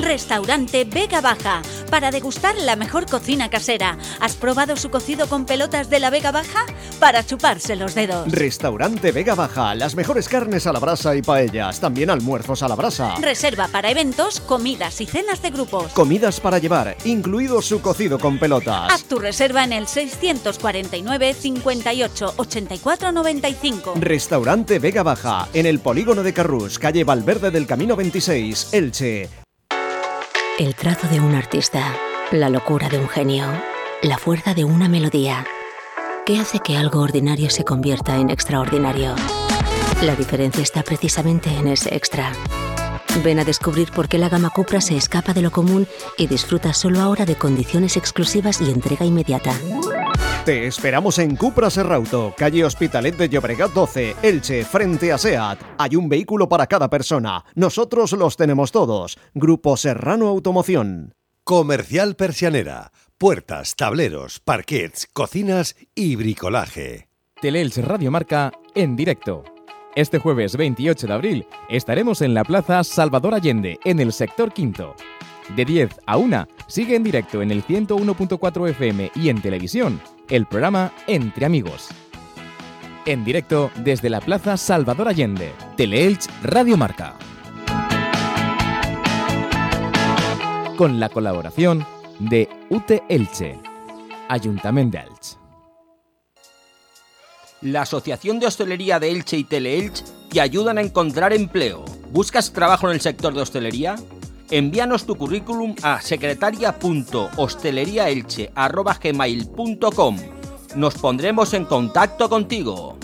Restaurante Vega Baja, para degustar la mejor cocina casera. ¿Has probado su cocido con pelotas de la Vega Baja? Para chuparse los dedos. Restaurante Vega Baja, las mejores carnes a la brasa y paellas, también almuerzos a la brasa. Reserva para eventos, comidas y cenas de grupos. Comidas para llevar, incluido su cocido con pelotas. Haz tu reserva en el 649 58 84 95. Restaurante Vega Baja, en el polígono de Carrús, calle Valverde del Camino 26, Elche. El trazo de un artista, la locura de un genio, la fuerza de una melodía. ¿Qué hace que algo ordinario se convierta en extraordinario? La diferencia está precisamente en ese extra. Ven a descubrir por qué la gama Cupra se escapa de lo común y disfruta solo ahora de condiciones exclusivas y entrega inmediata. Te esperamos en Cupra Serrauto, calle Hospitalet de Llobregat 12, Elche, frente a SEAT. Hay un vehículo para cada persona. Nosotros los tenemos todos. Grupo Serrano Automoción. Comercial Persianera. Puertas, tableros, parquets, cocinas y bricolaje. Teleelch Radio Marca en directo. Este jueves 28 de abril estaremos en la Plaza Salvador Allende, en el sector quinto. De 10 a 1 sigue en directo en el 101.4 FM y en televisión el programa Entre Amigos. En directo desde la Plaza Salvador Allende, Teleelch Radio Marca. Con la colaboración de UTE Elche, Ayuntamiento de Elche. La Asociación de Hostelería de Elche y Teleelch te ayudan a encontrar empleo. ¿Buscas trabajo en el sector de hostelería? Envíanos tu currículum a secretaria.hosteleriaelche.gmail.com Nos pondremos en contacto contigo.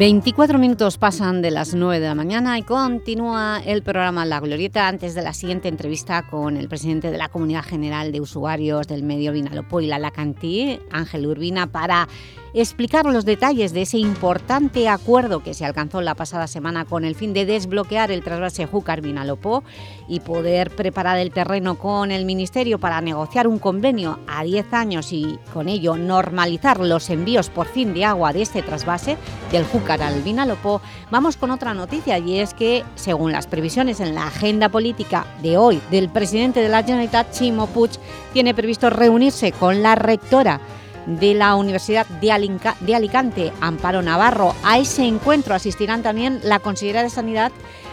Veinticuatro minutos pasan de las 9 de la mañana y continúa el programa La Glorieta. Antes de la siguiente entrevista con el presidente de la Comunidad General de Usuarios del Medio Vinalopó y la Lacantí, Ángel Urbina, para explicar los detalles de ese importante acuerdo que se alcanzó la pasada semana con el fin de desbloquear el trasvase Júcar-Vinalopó y poder preparar el terreno con el Ministerio para negociar un convenio a 10 años y con ello normalizar los envíos por fin de agua de este trasvase del Júcar al Vinalopó, vamos con otra noticia y es que, según las previsiones en la agenda política de hoy del presidente de la Generalitat, Chimo Puig, tiene previsto reunirse con la rectora de la Universidad de, Alicante, Amparo Navarro. A ese encuentro asistirán también la consejera de Sanidad,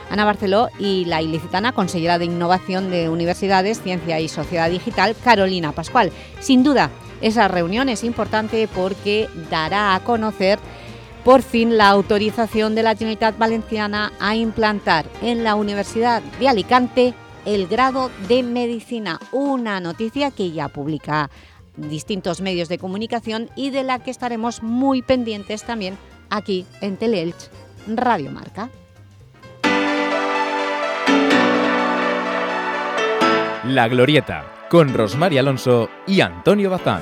Ana Barceló, y la ilicitana consejera de Innovación de Universidades, Ciencia y Sociedad Digital, Carolina Pascual. Sin duda, esa reunión es importante porque dará a conocer por fin la autorización de la Generalitat Valenciana a implantar en la Universidad de Alicante el grado de Medicina, una noticia que ya publica distintos medios de comunicación y de la que estaremos muy pendientes también aquí en Teleelch Radio Marca. La Glorieta, con Rosmar Alonso y Antonio Bazán.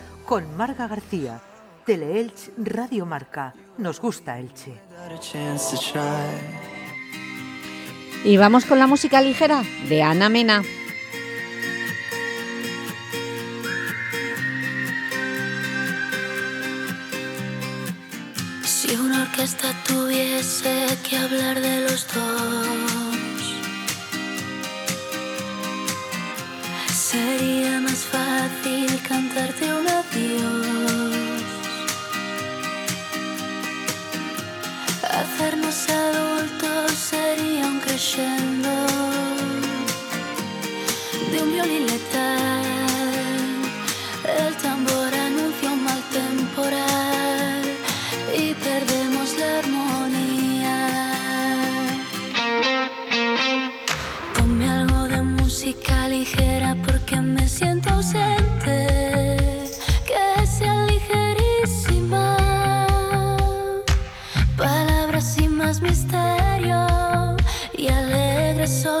con Marga García. Teleelch Radio Marca. Nos gusta Elche. Y vamos con la música ligera de Ana Mena. Si una orquesta tuviese que hablar de los dos, sería más cantarte un adiós. Hacernos adultos sería un crescendo de un violín letal.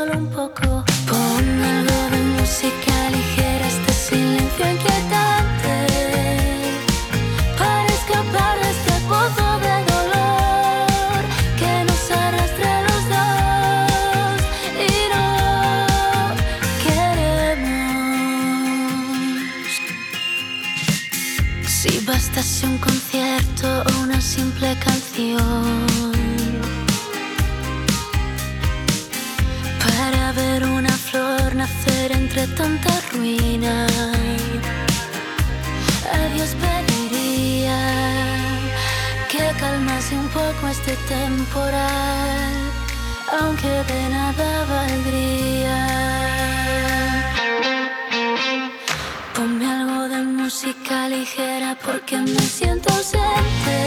Solo un poco. Pon algo de música ligera, este silencio inquietante. Para escapar de este pozo de dolor que nos arrastra a los dos y no queremos. Si bastase un concierto o una simple canción entre tanta ruina. A Dios pediría que calmase un poco este temporal, aunque de nada valdría. Ponme algo de música ligera porque me siento ausente.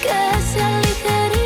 Que sea ligerísima.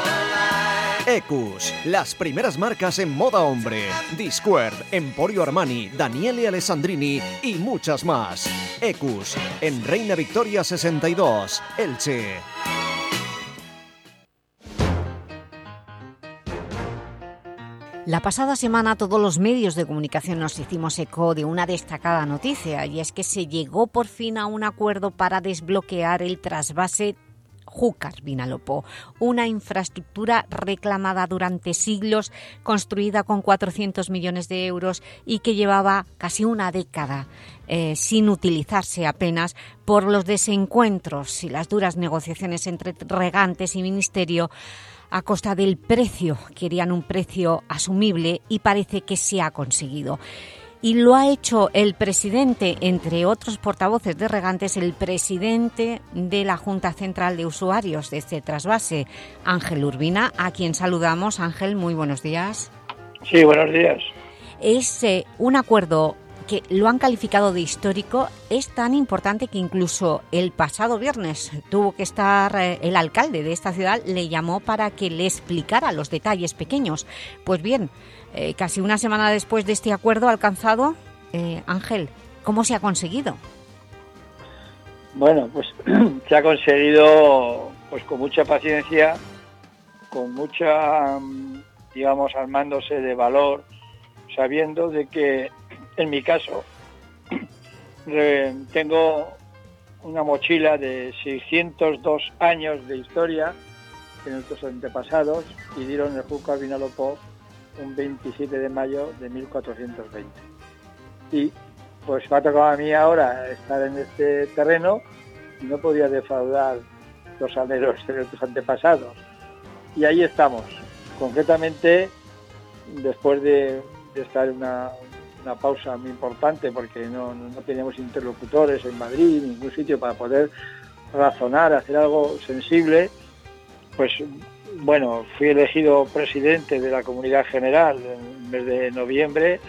Ecus, las primeras marcas en moda hombre. Discord, Emporio Armani, Daniele Alessandrini y muchas más. Ecus, en Reina Victoria 62, Elche. La pasada semana todos los medios de comunicación nos hicimos eco de una destacada noticia y es que se llegó por fin a un acuerdo para desbloquear el trasvase Júcar-Vinalopó, una infraestructura reclamada durante siglos, construida con 400 millones de euros y que llevaba casi una década eh, sin utilizarse apenas por los desencuentros y las duras negociaciones entre regantes y ministerio a costa del precio. Querían un precio asumible y parece que se ha conseguido. Y lo ha hecho el presidente, entre otros portavoces de regantes, el presidente de la Junta Central de Usuarios de este trasvase, Ángel Urbina, a quien saludamos. Ángel, muy buenos días. Sí, buenos días. Es eh, un acuerdo que lo han calificado de histórico, es tan importante que incluso el pasado viernes tuvo que estar eh, el alcalde de esta ciudad, le llamó para que le explicara los detalles pequeños. Pues bien, eh, casi una semana después de este acuerdo alcanzado, eh, Ángel, ¿cómo se ha conseguido? Bueno, pues se ha conseguido pues con mucha paciencia, con mucha, mm, digamos, armándose de valor, sabiendo de que en mi caso tengo una mochila de 602 años de historia de nuestros antepasados y dieron el Júcar Vinalopó un 27 de mayo de 1420. Y pues me ha tocado a mí ahora estar en este terreno no podía defraudar los aleros de nuestros antepasados. Y ahí estamos. Concretamente, después de, de estar una, una pausa muy importante porque no, no- teníamos interlocutores en Madrid, ningún sitio para poder razonar, hacer algo sensible, pues bueno, fui elegido presidente de la comunidad general en el mes de noviembre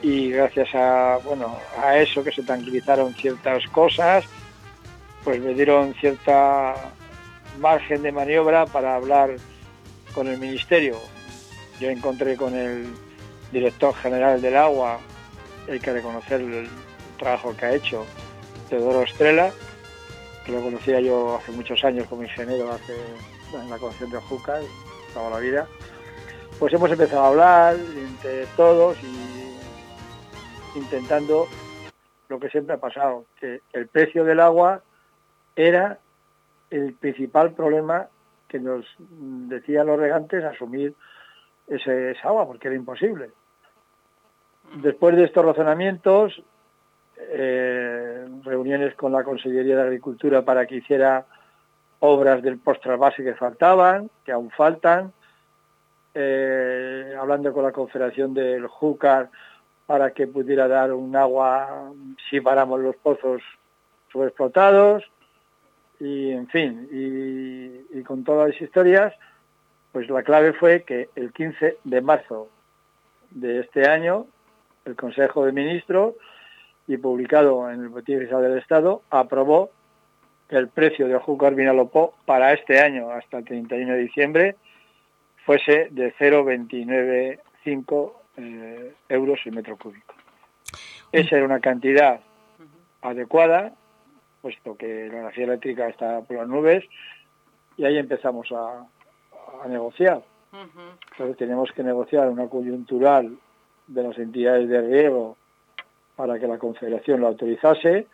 y gracias a bueno a eso que se tranquilizaron ciertas cosas, pues me dieron cierta margen de maniobra para hablar con el ministerio. Yo encontré con el director general del agua, hay que reconocer el trabajo que ha hecho, Teodoro Estrella, que lo conocía yo hace muchos años como ingeniero hace, en la Concepción de Júcar, toda la vida. Pues hemos empezado a hablar entre todos y intentando lo que siempre ha pasado, que el precio del agua era el principal problema que nos decían los regantes asumir ese, esa agua, porque era imposible. Después de estos razonamientos, eh, reuniones con la Consellería de Agricultura para que hiciera obras del post-trasvase que faltaban, que aún faltan, eh, hablando con la Confederación del Júcar para que pudiera dar un agua si paramos los pozos subexplotados, y en fin, y, y con todas las historias, pues la clave fue que el 15 de marzo de este año, el Consejo de Ministros, y publicado en el Boletín Oficial del Estado, aprobó que el precio del Júcar Vinalopó para este año, hasta el 31 de diciembre, fuese de 0,295 eh, euros el metro cúbico. Esa era una cantidad adecuada, puesto que la energía eléctrica está por las nubes, y ahí empezamos a, a negociar. Entonces tenemos que negociar una coyuntural de las entidades de riego para que la Confederación lo autorizase.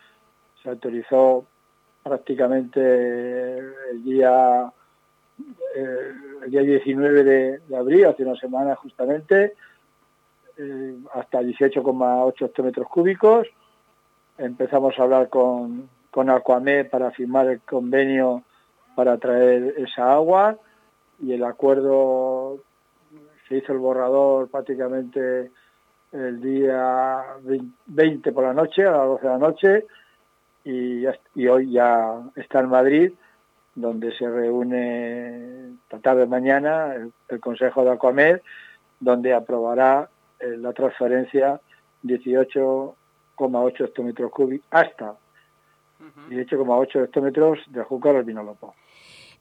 Se autorizó prácticamente el día, eh, el día 19 de, abril, hace una semana justamente, eh, hasta 18,8 hectómetros cúbicos. Empezamos a hablar con, con Aquamed para firmar el convenio para traer esa agua y el acuerdo se hizo el borrador prácticamente el día 20 por la noche, a las 12 de la noche, y, hoy ya está en Madrid, donde se reúne esta tarde mañana el, el Consejo de Aquamed, donde aprobará eh, la transferencia 18,8 hectómetros cúbicos, hasta 18,8 hectómetros de azúcar al vinalopó.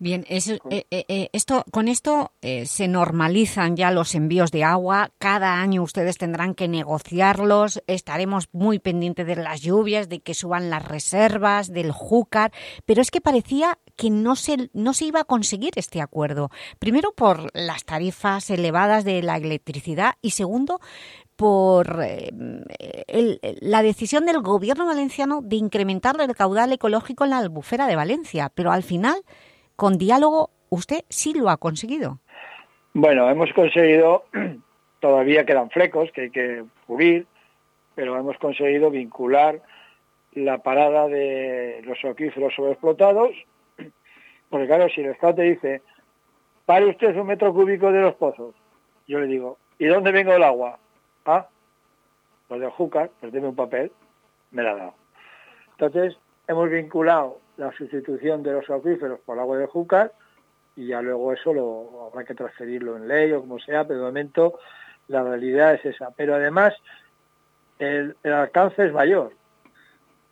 Bien, eso, eh, eh, eh, esto, con esto eh, se normalizan ya los envíos de agua. Cada año ustedes tendrán que negociarlos. Estaremos muy pendientes de las lluvias, de que suban las reservas, del júcar. Pero es que parecía que no se, no se iba a conseguir este acuerdo. Primero, por las tarifas elevadas de la electricidad y segundo, por eh, el- la decisión del gobierno valenciano de incrementar el caudal ecológico en la albufera de Valencia. Pero al final, con diálogo, usted sí lo ha conseguido. Bueno, hemos conseguido, todavía quedan flecos que hay que cubrir, pero hemos conseguido vincular la parada de los acuíferos sobreexplotados, porque claro, si el Estado dice, pare usted un metro cúbico de los pozos, yo le digo, ¿y dónde vengo el agua? Ah, pues del Júcar, pues deme un papel, me la ha dado. Entonces, hemos vinculado la sustitución de los acuíferos por el agua de Júcar y ya luego eso habrá que transferirlo en ley o como sea, pero de momento la realidad es esa. Pero además el, el alcance es mayor.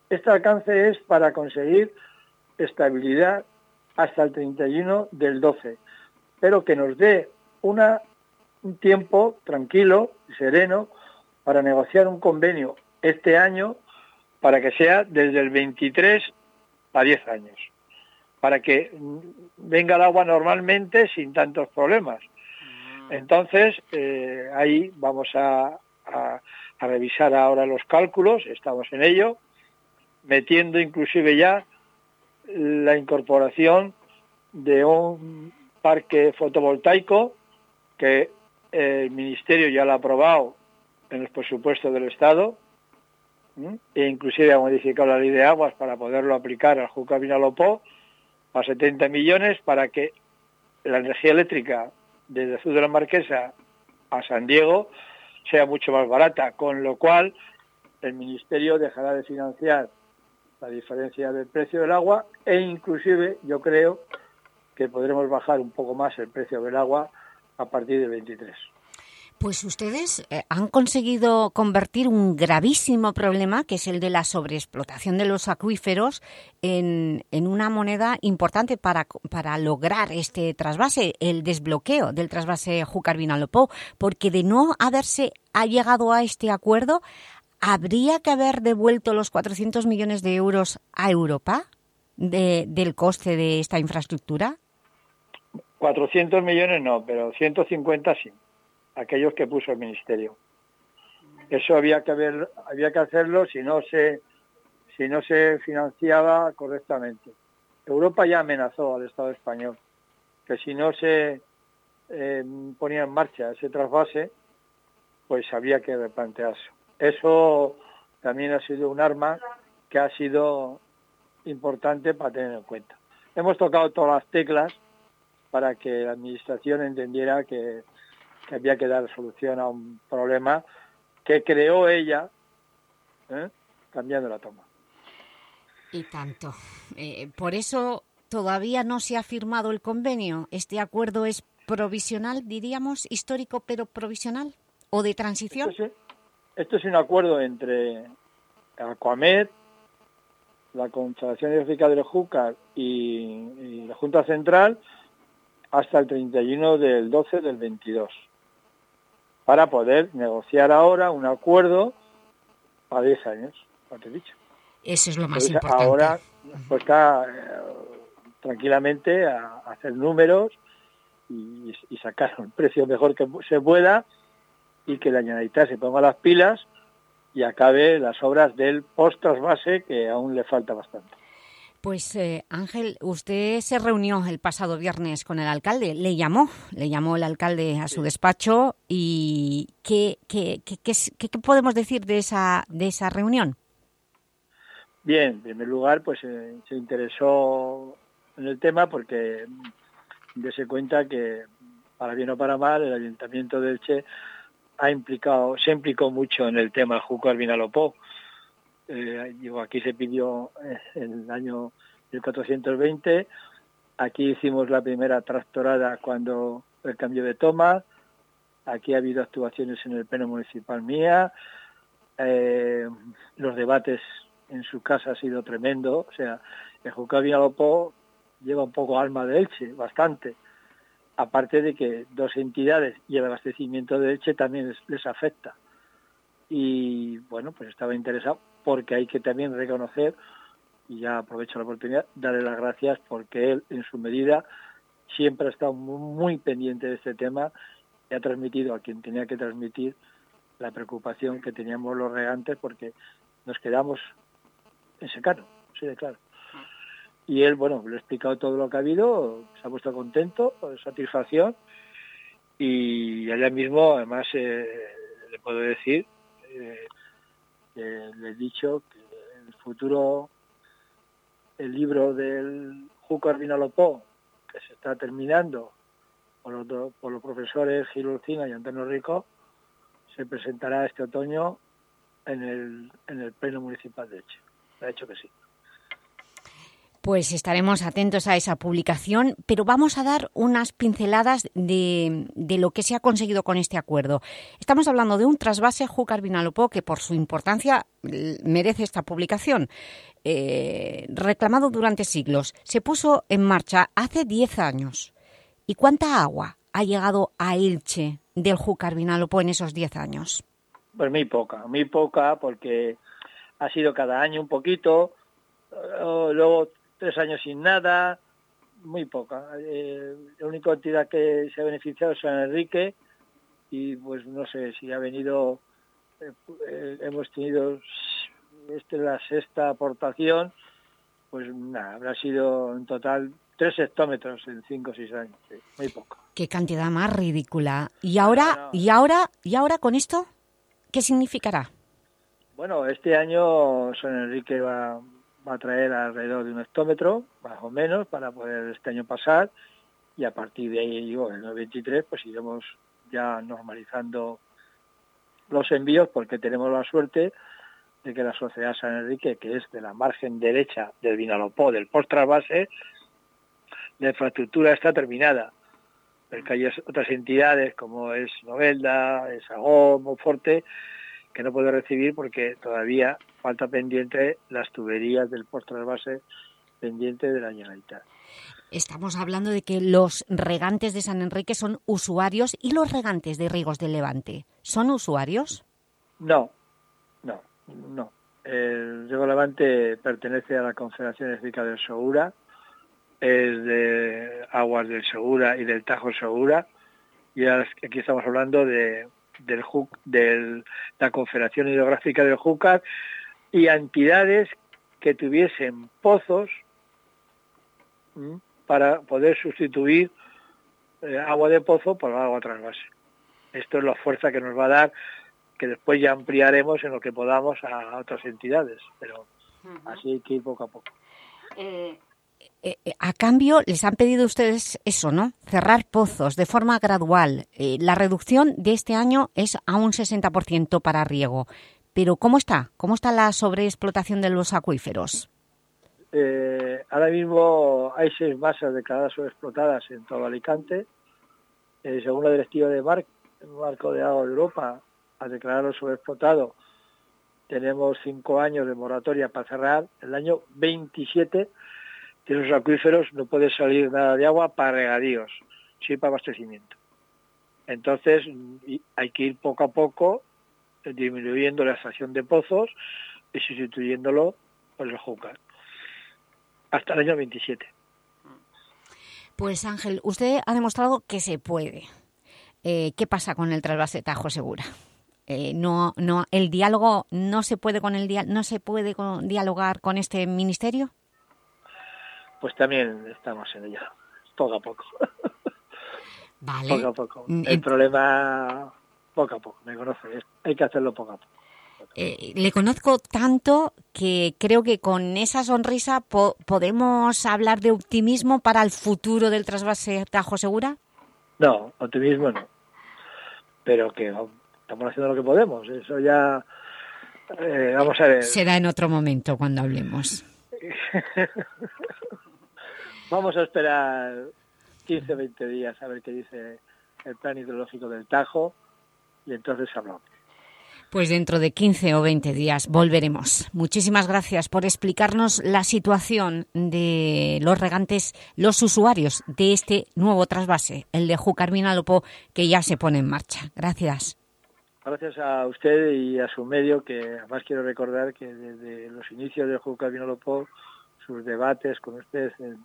Este alcance es para conseguir estabilidad hasta el 31 del 12, pero que nos dé una, un tiempo tranquilo sereno para negociar un convenio este año para que sea desde el 23 a 10 años para que mm, venga el agua normalmente sin tantos problemas. Entonces, eh, ahí vamos a, a- a revisar ahora los cálculos, estamos en ello, metiendo inclusive ya la incorporación de un parque fotovoltaico que el Ministerio ya lo ha aprobado en los presupuestos del Estado, e inclusive ha modificado la ley de aguas para poderlo aplicar al Júcar Vinalopó, a 70 millones para que la energía eléctrica desde Azul de la Marquesa a San Diego sea mucho más barata, con lo cual el Ministerio dejará de financiar la diferencia del precio del agua e inclusive yo creo que podremos bajar un poco más el precio del agua a partir del 23. Pues ustedes eh, han conseguido convertir un gravísimo problema, que es el de la sobreexplotación de los acuíferos, en, en una moneda importante para, para lograr este trasvase, el desbloqueo del trasvase Júcar-Vinalopó, porque de no haberse ha llegado a este acuerdo, ¿habría que haber devuelto los 400 millones de euros a Europa de- del coste de esta infraestructura? 400 millones no, pero 150 sí, aquellos que puso el Ministerio. Eso había que haber, había que hacerlo si no se si no se financiaba correctamente. Europa ya amenazó al Estado español que si no se eh, ponía en marcha ese trasvase, pues había que replantearse. Eso también ha sido un arma que ha sido importante para tener en cuenta. Hemos tocado todas las teclas para que la Administración entendiera que, que había que dar solución a un problema que creó ella ¿eh? cambiando la toma. Y tanto. Eh, por eso todavía no se ha firmado el convenio. ¿Este acuerdo es provisional, diríamos, histórico pero provisional? ¿O de transición? Esto es, esto es un acuerdo entre Aquamed, la Confederación Hidrográfica del Júcar y, y la Junta Central hasta el 31 del 12 del 22 para poder negociar ahora un acuerdo a 10 años, como te he dicho. Eso es lo más Entonces, importante. Ahora pues está eh, tranquilamente a, a hacer números y, y sacar un precio mejor que se pueda y que la Generalitat se ponga las pilas y acabe las obras del post-trasvase que aún le falta bastante. Pues eh, Ángel, usted se reunió el pasado viernes con el alcalde, le llamó, le llamó el alcalde a su despacho y ¿qué, qué, qué, qué podemos decir de esa, de esa reunión? Bien, en primer lugar, pues eh, se interesó en el tema porque mm, dése cuenta que, para bien o para mal, el Ayuntamiento de Elche ha implicado, se implicó mucho en el tema Júcar Vinalopó. Eh, digo, aquí se pidió eh, el año 1420, aquí hicimos la primera tractorada cuando el cambio de toma, aquí ha habido actuaciones en el pleno municipal mía, eh, los debates en su casa ha sido tremendo, o sea, el Júcar Vinalopó lleva un poco alma de Elche, bastante. Aparte de que dos entidades y el abastecimiento de Elche también les afecta. Y bueno, pues estaba interesado porque hay que también reconocer, y ya aprovecho la oportunidad, darle las gracias porque él en su medida siempre ha estado muy, pendiente de este tema y ha transmitido a quien tenía que transmitir la preocupación que teníamos los regantes porque nos quedamos en secano, sí de claro. Y él, bueno, le he explicado todo lo que ha habido, se ha puesto contento, con satisfacción, y allá mismo, además, eh, le puedo decir, eh, que le he dicho que el futuro, el libro del Júcar Vinalopó, que se está terminando por los, do- por los profesores Gil Urcina y Antonio Rico, se presentará este otoño en el, en el Pleno Municipal de Elche. Ha hecho que sí. Pues estaremos atentos a esa publicación, pero vamos a dar unas pinceladas de, de lo que se ha conseguido con este acuerdo. Estamos hablando de un trasvase Júcar Vinalopó que por su importancia merece esta publicación. Eh, reclamado durante siglos, se puso en marcha hace 10 años. ¿Y cuánta agua ha llegado a Elche del Júcar Vinalopó en esos 10 años? Pues muy poca, muy poca, porque ha sido cada año un poquito, eh, luego tres años sin nada, muy poca. Eh, la única entidad que se ha beneficiado es San Enrique y pues no sé si ha venido, eh, eh, hemos tenido, esta es la sexta aportación, pues nada, habrá sido en total tres hectómetros en cinco o seis años, sí, muy poco. Qué cantidad más ridícula. ¿Y ahora, y ahora, y ahora con esto? ¿Qué significará? Bueno, este año San Enrique va, va a traer alrededor de un hectómetro, más o menos, para poder este año pasar y a partir de ahí, digo, el 23, pues iremos ya normalizando los envíos porque tenemos la suerte de que la sociedad San Enrique, que es de la margen derecha del Vinalopó, del post trasvase, la infraestructura está terminada. Porque hay otras entidades como es Novelda, es Agón, Monforte, que no puede recibir porque todavía falta pendiente las tuberías del post trasvase pendiente de la Generalitat. Estamos hablando de que los regantes de San Enrique son usuarios y los regantes de Rigos del Levante, ¿son usuarios? No, no, no. El Riego Levante pertenece a la Confederación Eléctrica del Segura, es de Aguas del Segura y del Tajo Segura, y aquí estamos hablando de del de la Confederación Hidrográfica del Júcar y entidades que tuviesen pozos ¿m? para poder sustituir eh, agua de pozo por agua trasvase. Esto es la fuerza que nos va a dar, que después ya ampliaremos en lo que podamos a otras entidades, pero así hay que ir poco a poco. Eh, eh, a cambio, les han pedido ustedes eso, ¿no? Cerrar pozos de forma gradual. Eh, la reducción de este año es a un 60% para riego. Pero ¿cómo está? ¿Cómo está la sobreexplotación de los acuíferos? Eh, ahora mismo hay seis masas declaradas sobreexplotadas en todo Alicante. Eh, según la directiva de Mar Marco de Agua de Europa, al declararlo sobreexplotado, tenemos cinco años de moratoria para cerrar. El año 27 de esos acuíferos no puede salir nada de agua para regadíos, sí para abastecimiento. Entonces hay que ir poco a poco disminuyendo la extracción de pozos y sustituyéndolo por el júcar hasta el año 27. Pues Ángel, usted ha demostrado que se puede. Eh, ¿Qué pasa con el trasvase Tajo Segura? Eh, no, no, el diálogo no se puede con el no se puede con- dialogar con este ministerio. Pues también estamos en ello, poco a poco. Vale. Poco a poco. El problema, poco a poco, me conoce, hay que hacerlo poco a poco. Eh, le conozco tanto que creo que con esa sonrisa po- podemos hablar de optimismo para el futuro del trasvase Tajo Segura. No, optimismo no. Pero que estamos haciendo lo que podemos, eso ya... eh, vamos a ver, Será en otro momento cuando hablemos. vamos a esperar 15 o 20 días a ver qué dice el plan hidrológico del Tajo y entonces hablamos. Pues dentro de 15 o 20 días volveremos. Muchísimas gracias por explicarnos la situación de los regantes, los usuarios de este nuevo trasvase, el de Júcar Vinalopó, que ya se pone en marcha. Gracias. Gracias a usted y a su medio, que además quiero recordar que desde los inicios del Júcar Vinalopó, sus debates con usted en,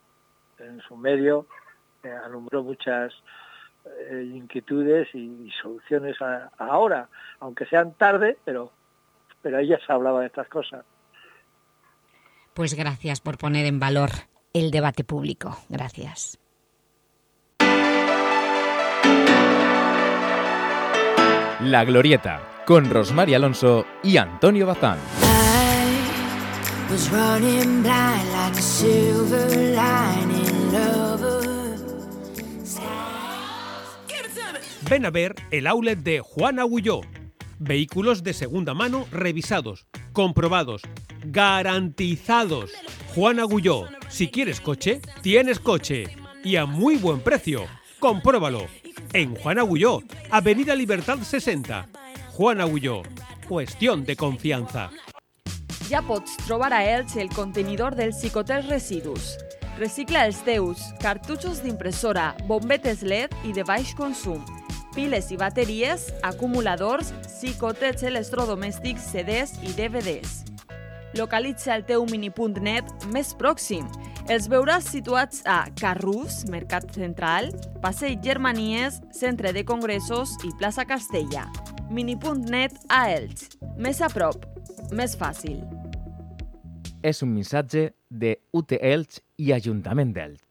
en su medio, eh, alumbró muchas eh, inquietudes y, y soluciones a- ahora, aunque sean tarde, pero, pero ella se hablaba de estas cosas. Pues gracias por poner en valor el debate público. Gracias. La Glorieta, con Rosmar Alonso y Antonio Bazán. I was Ven a ver el outlet de Juan Agulló. Vehículos de segunda mano revisados, comprobados, garantizados. Juan Agulló, si quieres coche, tienes coche. Y a muy buen precio. Compruébalo. En Juan Agulló, Avenida Libertad 60. Juan Agulló, cuestión de confianza. Ja pots trobar a Elx el contenidor dels Cicotel Residus. Recicla els teus cartutxos d'impressora, bombetes LED i de baix consum, piles i bateries, acumuladors, xicotets electrodomèstics, CDs i DVDs. Localitza el teu mini.net més pròxim. Els veuràs situats a Carrús, Mercat Central, Passeig Germanies, Centre de Congressos i plaça Castella. Mini.net a Elx. Més a prop, més fàcil. Es un mensaje de UT Elche y Ayuntamiento de Elche.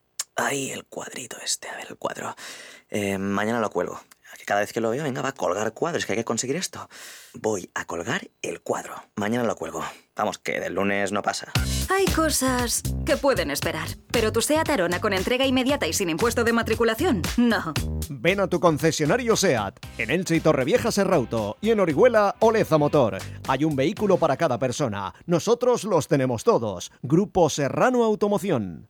Ay, el cuadrito este, a ver, el cuadro. Eh, mañana lo cuelgo. Que cada vez que lo veo, venga, va a colgar cuadros, que hay que conseguir esto. Voy a colgar el cuadro. Mañana lo cuelgo. Vamos, que del lunes no pasa. Hay cosas que pueden esperar, pero tu SEAT Arona con entrega inmediata y sin impuesto de matriculación, no. Ven a tu concesionario SEAT, en Elche y Torrevieja Serrauto y en Orihuela Oleza Motor. Hay un vehículo para cada persona. Nosotros los tenemos todos. Grupo Serrano Automoción.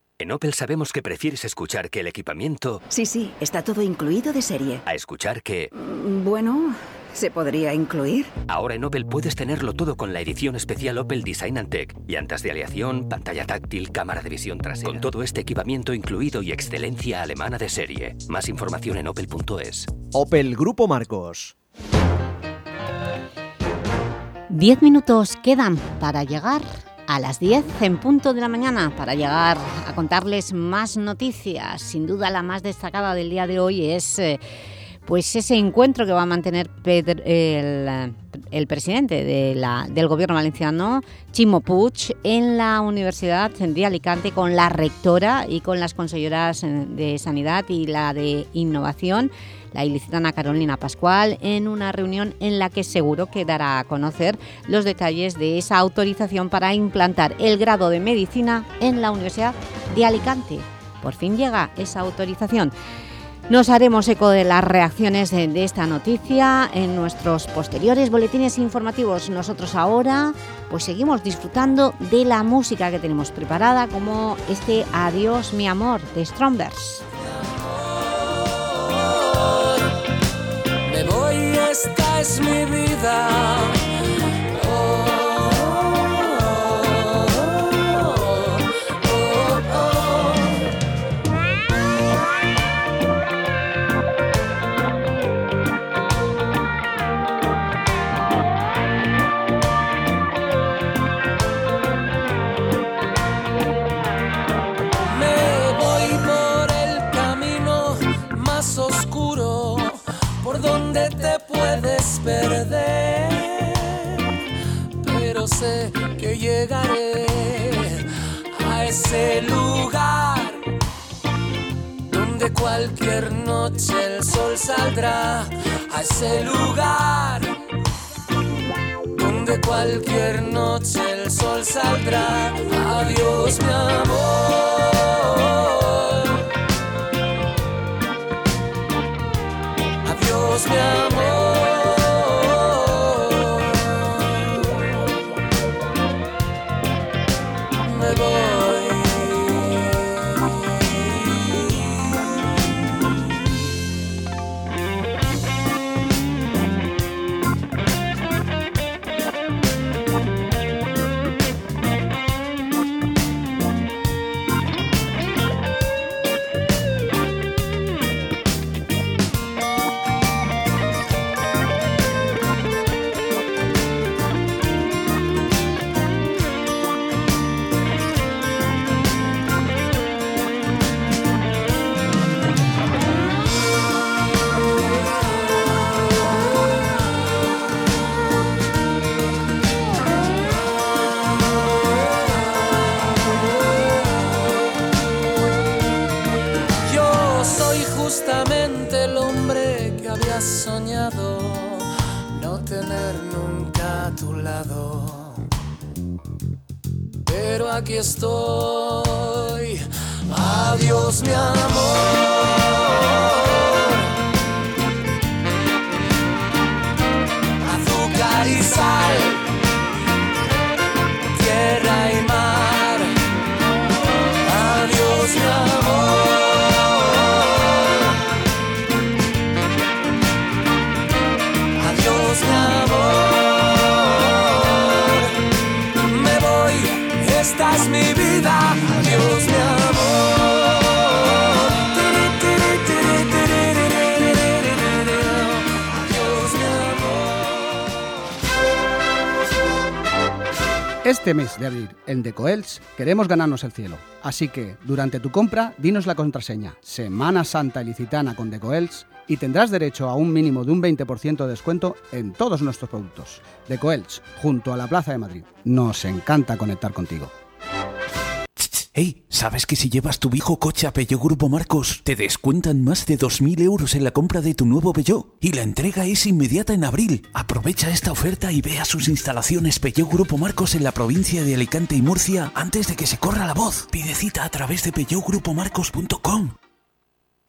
En Opel sabemos que prefieres escuchar que el equipamiento Sí, sí, está todo incluido de serie. a escuchar que... Mm, Bueno, ¿se podría incluir? Ahora en Opel puedes tenerlo todo con la edición especial Opel Design and Tech. Llantas de aleación, pantalla táctil, cámara de visión trasera. Con todo este equipamiento incluido y excelencia alemana de serie. Más información en opel.es. Opel Grupo Marcos. Diez minutos quedan para llegar a las 10 en punto de la mañana, para llegar a contarles más noticias. Sin duda la más destacada del día de hoy es eh, pues ese encuentro que va a mantener el presidente de la- del gobierno valenciano, Chimo Puig, en la Universidad de Alicante con la rectora y con las consejeras eh, de Sanidad y la de Innovación, la ilicitana Carolina Pascual, en una reunión en la que seguro que dará a conocer los detalles de esa autorización para implantar el grado de Medicina en la Universidad de Alicante. Por fin llega esa autorización. Nos haremos eco de las reacciones de, esta noticia en nuestros posteriores boletines informativos. Nosotros ahora pues seguimos disfrutando de la música que tenemos preparada como este Adiós mi amor de Strombergs. Esta es mi vida. Llegaré a ese lugar donde cualquier noche el sol saldrá. A ese lugar donde cualquier noche el sol saldrá. Adiós, mi amor. Adiós, mi amor. Este mes de abril, en Decoels, queremos ganarnos el cielo. Así que, durante tu compra, dinos la contraseña Semana Santa Ilicitana con Decoels y tendrás derecho a un mínimo de un 20% de descuento en todos nuestros productos. Decoels, junto a la Plaza de Madrid. Nos encanta conectar contigo. Hey, ¿sabes que si llevas tu viejo coche a Peugeot Grupo Marcos, te descuentan más de 2.000 euros en la compra de tu nuevo Peugeot? Y la entrega es inmediata en abril. Aprovecha esta oferta y ve a sus instalaciones Peugeot Grupo Marcos en la provincia de Alicante y Murcia antes de que se corra la voz. Pide cita a través de peugeotgrupomarcos.com.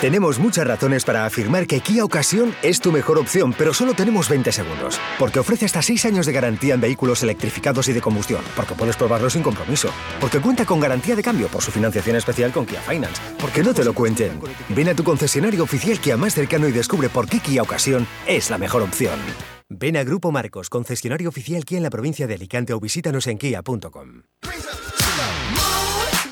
Tenemos muchas razones para afirmar que Kia Ocasión es tu mejor opción, pero solo tenemos 20 segundos. Porque ofrece hasta 6 años de garantía en vehículos electrificados y de combustión. Porque puedes probarlo sin compromiso. Porque cuenta con garantía de cambio por su financiación especial con Kia Finance. Porque no te lo cuenten. Ven a tu concesionario oficial Kia más cercano y descubre por qué Kia Ocasión es la mejor opción. Ven a Grupo Marcos, concesionario oficial Kia en la provincia de Alicante o visítanos en kia.com.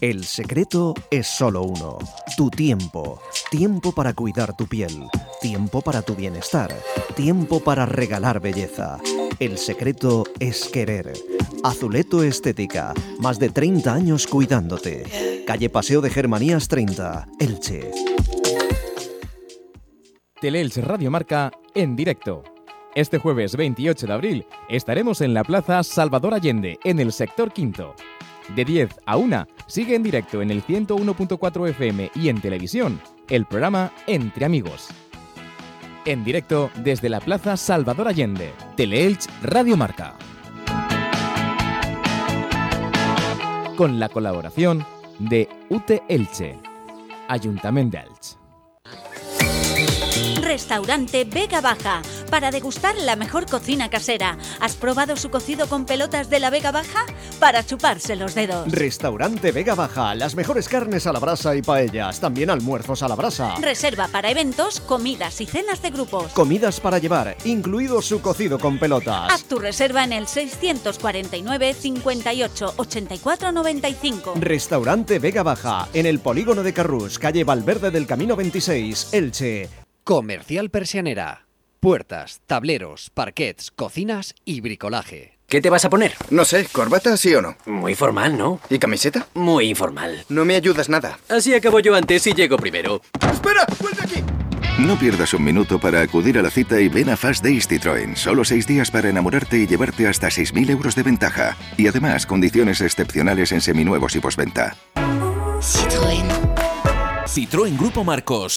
El secreto es solo uno, tu tiempo. Tiempo para cuidar tu piel, tiempo para tu bienestar, tiempo para regalar belleza. El secreto es querer. Azuleto Estética, más de 30 años cuidándote. Calle Paseo de Germanías 30, Elche. Teleelch Radio Marca en directo. Este jueves 28 de abril estaremos en la Plaza Salvador Allende, en el sector quinto. De 10 a 1 sigue en directo en el 101.4 FM y en televisión el programa Entre Amigos. En directo desde la Plaza Salvador Allende, Teleelch Radio Marca. Con la colaboración de UTE Elche, Ayuntamiento Elche. Restaurante Vega Baja, para degustar la mejor cocina casera. ¿Has probado su cocido con pelotas de la Vega Baja? Para chuparse los dedos. Restaurante Vega Baja, las mejores carnes a la brasa y paellas, también almuerzos a la brasa. Reserva para eventos, comidas y cenas de grupos. Comidas para llevar, incluido su cocido con pelotas. Haz tu reserva en el 649 58 84 95. Restaurante Vega Baja, en el polígono de Carrús, calle Valverde del Camino 26, Elche. Comercial Persianera. Puertas, tableros, parquets, cocinas y bricolaje. ¿Qué te vas a poner? No sé, ¿corbata sí o no? Muy formal, ¿no? ¿Y camiseta? Muy informal. No me ayudas nada. Así acabo yo antes y llego primero. ¡Espera! ¡Vuelve aquí! No pierdas un minuto para acudir a la cita y ven a Fast Days Citroën. Solo seis días para enamorarte y llevarte hasta 6.000 euros de ventaja. Y además, condiciones excepcionales en seminuevos y postventa. Citroën. Citroën Grupo Marcos.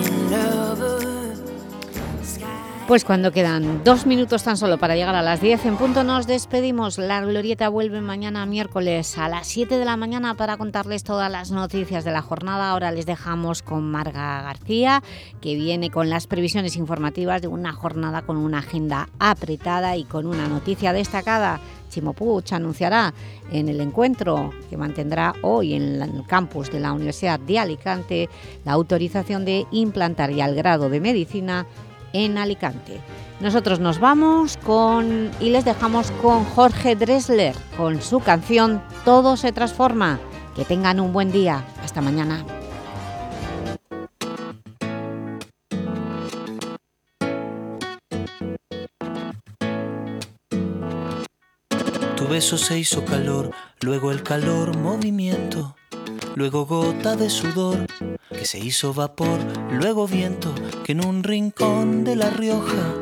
Pues cuando quedan dos minutos tan solo para llegar a las 10 en punto nos despedimos. La Glorieta vuelve mañana miércoles a las 7 de la mañana para contarles todas las noticias de la jornada. Ahora les dejamos con Marga García, que viene con las previsiones informativas de una jornada con una agenda apretada y con una noticia destacada. Chimo Puig anunciará en el encuentro que mantendrá hoy en el campus de la Universidad de Alicante la autorización de implantar ya el grado de Medicina en Alicante. Nosotros nos vamos con y les dejamos con Jorge Dressler con su canción Todo se transforma. Que tengan un buen día. Hasta mañana. Tu beso se hizo calor, luego el calor movimiento, luego gota de sudor que se hizo vapor, luego viento que en un rincón de La Rioja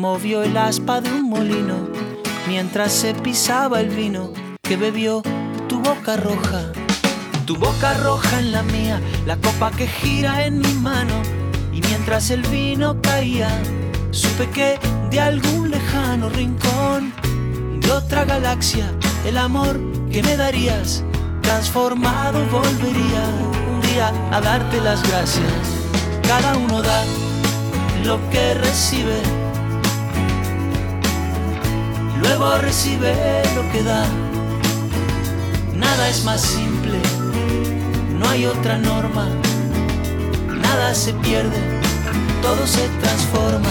movió el aspa de un molino mientras se pisaba el vino que bebió tu boca roja. Tu boca roja en la mía, la copa que gira en mi mano y mientras el vino caía, supe que de algún lejano rincón de otra galaxia, el amor que me darías, transformado volvería un día a darte las gracias. Cada uno da lo que recibe, luego recibe lo que da. Nada es más simple, no hay otra norma, nada se pierde, todo se transforma.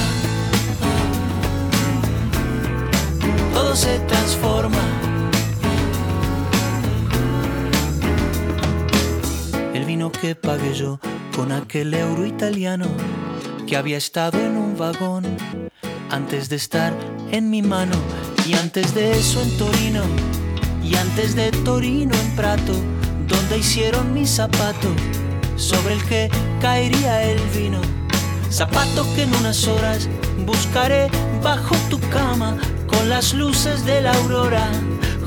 todo se transforma. El vino que pagué yo con aquel euro italiano que había estado en un vagón antes de estar en mi mano y antes de eso en Torino y antes de Torino en Prato donde hicieron mi zapato sobre el que caería el vino. Zapato que en unas horas buscaré bajo tu cama con las luces de la aurora,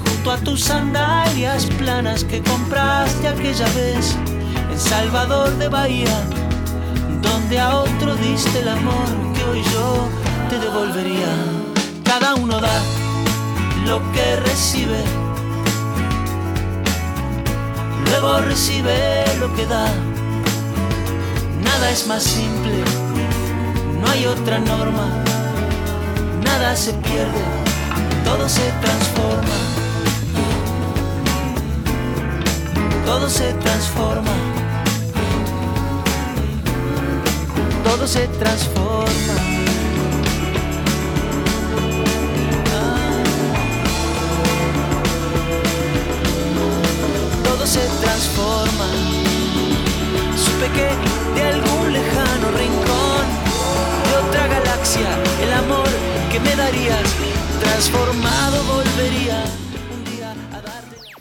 junto a tus sandalias planas que compraste aquella vez Salvador de Bahía, donde a otro diste el amor que hoy yo te devolvería. Cada uno da lo que recibe, luego recibe lo que da. Nada es más simple, no hay otra norma nada se pierde, todo se transforma. Todo se transforma. Todo se transforma. Todo se transforma. Supe que de algún lejano rincón de otra galaxia el amor que me darías, transformado volvería